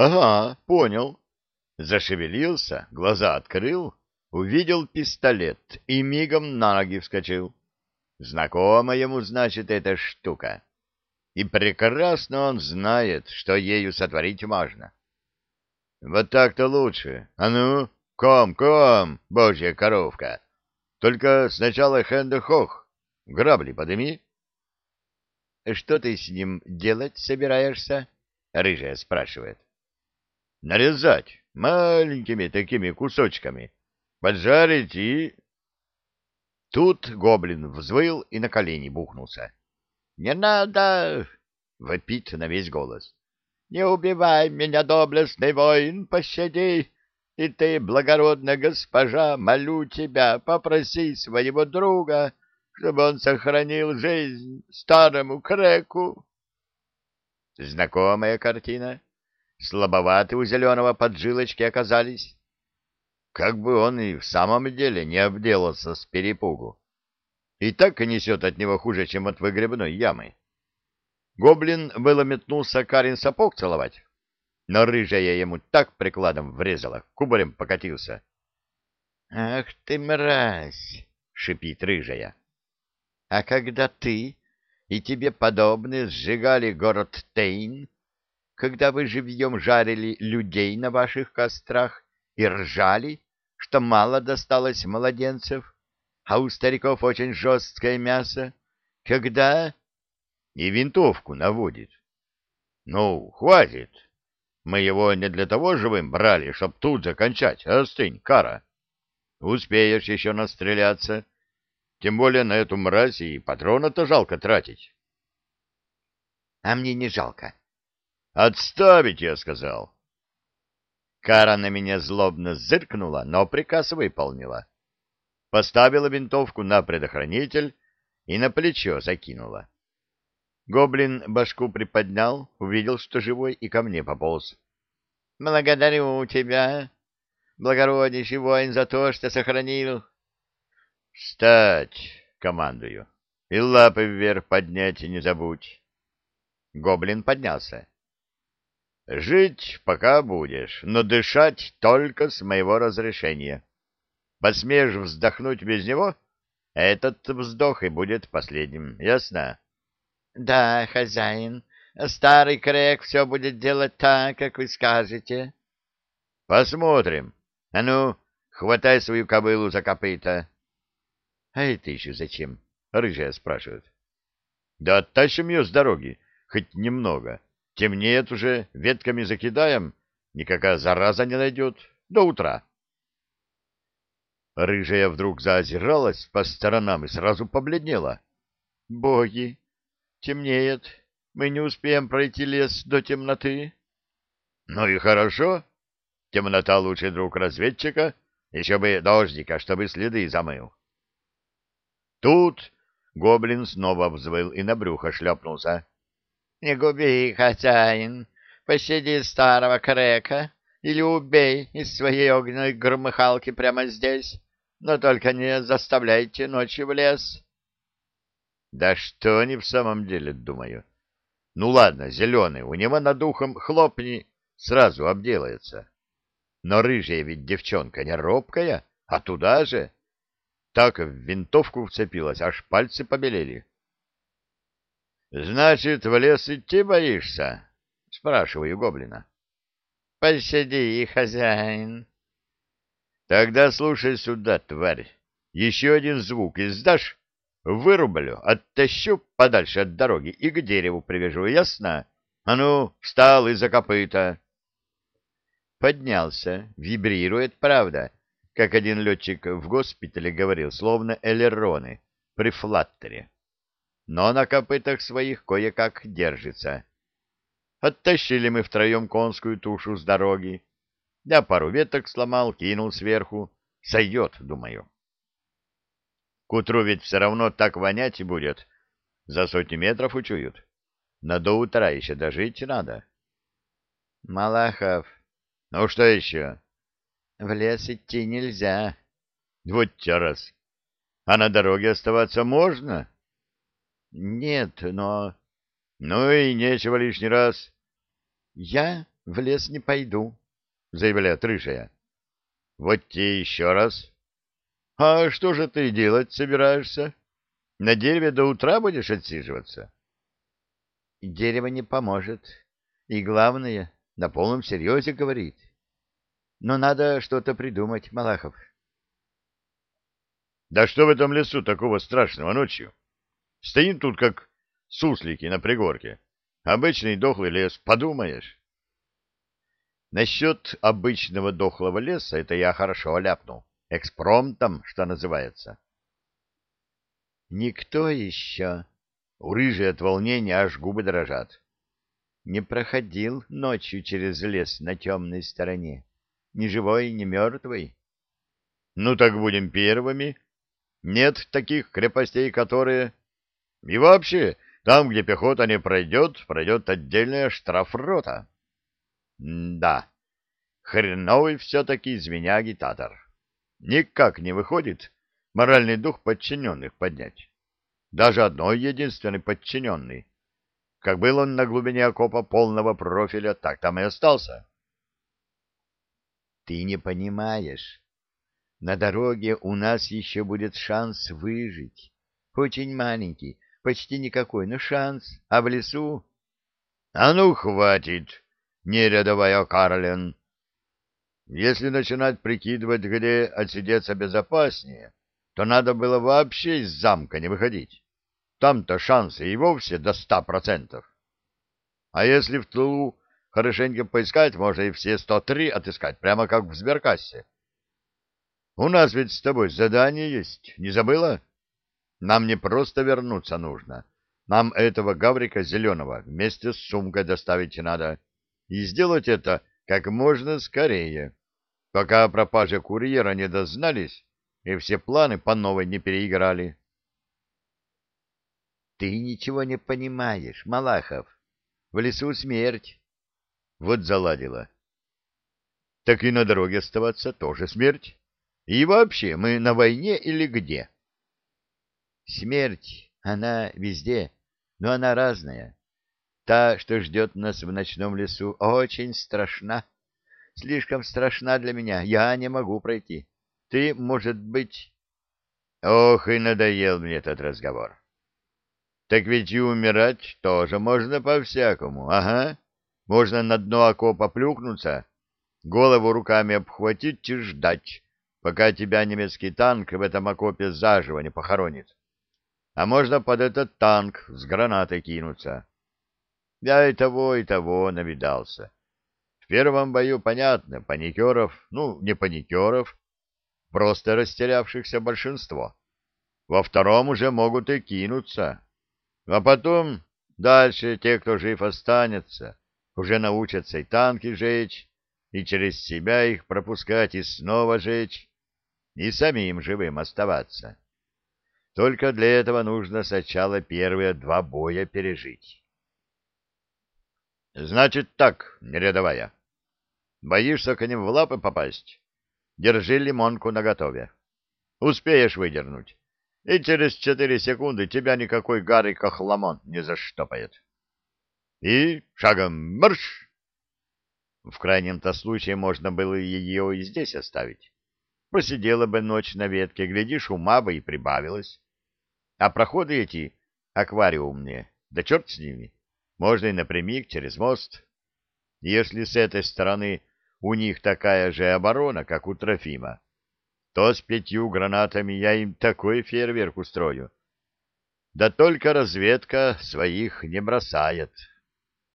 Ага, понял. Зашевелился, глаза открыл, увидел пистолет и мигом на ноги вскочил. Знакома ему, значит, эта штука. И прекрасно он знает, что ею сотворить можно. Вот так-то лучше. А ну, ком, ком, божья коровка. Только сначала хэнда-хох, грабли подыми. — Что ты с ним делать собираешься? — рыжая спрашивает. — Нарезать маленькими такими кусочками, поджарить и... Тут гоблин взвыл и на колени бухнулся. — Не надо! — вопит на весь голос. — Не убивай меня, доблестный воин, пощади! И ты, благородная госпожа, молю тебя, попроси своего друга, чтобы он сохранил жизнь старому Креку. Знакомая картина. Слабоваты у зеленого поджилочки оказались. Как бы он и в самом деле не обделался с перепугу. И так и несет от него хуже, чем от выгребной ямы. Гоблин было метнулся Карин сапог целовать, но рыжая ему так прикладом врезала, кубарем покатился. — Ах ты, мразь! — шипит рыжая. — А когда ты и тебе подобные сжигали город Тейн, когда вы живьем жарили людей на ваших кострах и ржали, что мало досталось младенцев, а у стариков очень жесткое мясо, когда... И винтовку наводит. — Ну, хватит! — мы его не для того живым брали, чтоб тут закончать. Остынь, кара. Успеешь еще настреляться. Тем более на эту мразь и патрона-то жалко тратить. А мне не жалко. Отставить, я сказал. Кара на меня злобно зыркнула, но приказ выполнила. Поставила винтовку на предохранитель и на плечо закинула. Гоблин башку приподнял, увидел, что живой, и ко мне пополз. — Благодарю тебя, благороднейший воин, за то, что сохранил. — Встать! — командую. — И лапы вверх поднять не забудь. Гоблин поднялся. — Жить пока будешь, но дышать только с моего разрешения. Посмеешь вздохнуть без него, этот вздох и будет последним, ясно? —— Да, хозяин, старый крек все будет делать так, как вы скажете. — Посмотрим. А ну, хватай свою кобылу за копыта. — А это еще зачем? — рыжая спрашивает. — Да оттащим ее с дороги, хоть немного. Темнеет уже, ветками закидаем, никакая зараза не найдет. До утра. Рыжая вдруг заозиралась по сторонам и сразу побледнела. — Боги! Темнеет. Мы не успеем пройти лес до темноты. Ну и хорошо. Темнота лучший друг разведчика. Еще бы дождика, чтобы следы замыл. Тут гоблин снова взвыл и на брюхо шлепнулся. — Не губи, хозяин, пощади старого крека или убей из своей огненной громыхалки прямо здесь, но только не заставляйте ночью в лес. Да что они в самом деле, думаю. Ну ладно, зеленый, у него над ухом хлопни, сразу обделается. Но рыжая ведь девчонка не робкая, а туда же. Так в винтовку вцепилась, аж пальцы побелели. — Значит, в лес идти боишься? — спрашиваю гоблина. — Посиди, хозяин. — Тогда слушай сюда, тварь. Еще один звук издашь, Вырублю, оттащу подальше от дороги и к дереву привяжу, ясно? А ну, встал из-за копыта. Поднялся, вибрирует, правда, как один летчик в госпитале говорил, словно элероны при флаттере. Но на копытах своих кое-как держится. Оттащили мы втроем конскую тушу с дороги. Я пару веток сломал, кинул сверху. Сойдет, думаю. К утру ведь все равно так вонять и будет. За сотни метров учуют. Но до утра еще дожить надо. Малахов. Ну что еще? В лес идти нельзя. Вот раз. А на дороге оставаться можно? Нет, но... Ну и нечего лишний раз. Я в лес не пойду, — заявляет рыжая. — Вот те еще раз. — А что же ты делать собираешься? На дереве до утра будешь отсиживаться? — Дерево не поможет. И главное, на полном серьезе говорит. Но надо что-то придумать, Малахов. — Да что в этом лесу такого страшного ночью? Стоим тут, как суслики на пригорке. Обычный дохлый лес, подумаешь. Насчет обычного дохлого леса это я хорошо ляпнул. Экспромтом, что называется. Никто еще. У рыжей от волнения аж губы дрожат. Не проходил ночью через лес на темной стороне. Ни живой, ни мертвый. Ну так будем первыми. Нет таких крепостей, которые... И вообще, там, где пехота не пройдет, пройдет отдельная штрафрота. Да, хреновый все-таки из меня агитатор. Никак не выходит моральный дух подчиненных поднять. Даже одной единственный подчиненный. Как был он на глубине окопа полного профиля, так там и остался. Ты не понимаешь. На дороге у нас еще будет шанс выжить. Очень маленький, почти никакой, но шанс. А в лесу... А ну, хватит! не рядовая Карлен. Если начинать прикидывать, где отсидеться безопаснее, то надо было вообще из замка не выходить. Там-то шансы и вовсе до ста процентов. А если в тылу хорошенько поискать, можно и все сто три отыскать, прямо как в сберкассе. У нас ведь с тобой задание есть, не забыла? Нам не просто вернуться нужно. Нам этого гаврика зеленого вместе с сумкой доставить надо и сделать это как можно скорее, пока о пропаже курьера не дознались и все планы по новой не переиграли. — Ты ничего не понимаешь, Малахов. В лесу смерть. Вот заладила. — Так и на дороге оставаться тоже смерть. И вообще, мы на войне или где? — Смерть, она везде, но она разная. Та, что ждет нас в ночном лесу, очень страшна. Слишком страшна для меня. Я не могу пройти. Ты, может быть... Ох, и надоел мне этот разговор. Так ведь и умирать тоже можно по-всякому, ага. Можно на дно окопа плюхнуться, голову руками обхватить и ждать, пока тебя немецкий танк в этом окопе заживо не похоронит. А можно под этот танк с гранатой кинуться. Я и того, и того навидался. В первом бою, понятно, паникеров, ну, не паникеров, просто растерявшихся большинство. Во втором уже могут и кинуться. А потом дальше те, кто жив останется, уже научатся и танки жечь, и через себя их пропускать, и снова жечь, и самим живым оставаться. Только для этого нужно сначала первые два боя пережить. Значит так, нерядовая. Боишься к ним в лапы попасть? Держи лимонку наготове. Успеешь выдернуть. И через четыре секунды тебя никакой Гарри Кохламон не заштопает. И шагом марш! В крайнем-то случае можно было ее и здесь оставить. Посидела бы ночь на ветке, глядишь, ума бы и прибавилось. А проходы эти аквариумные, да черт с ними. Можно и напрямик через мост. Если с этой стороны у них такая же оборона, как у Трофима, то с пятью гранатами я им такой фейерверк устрою. Да только разведка своих не бросает.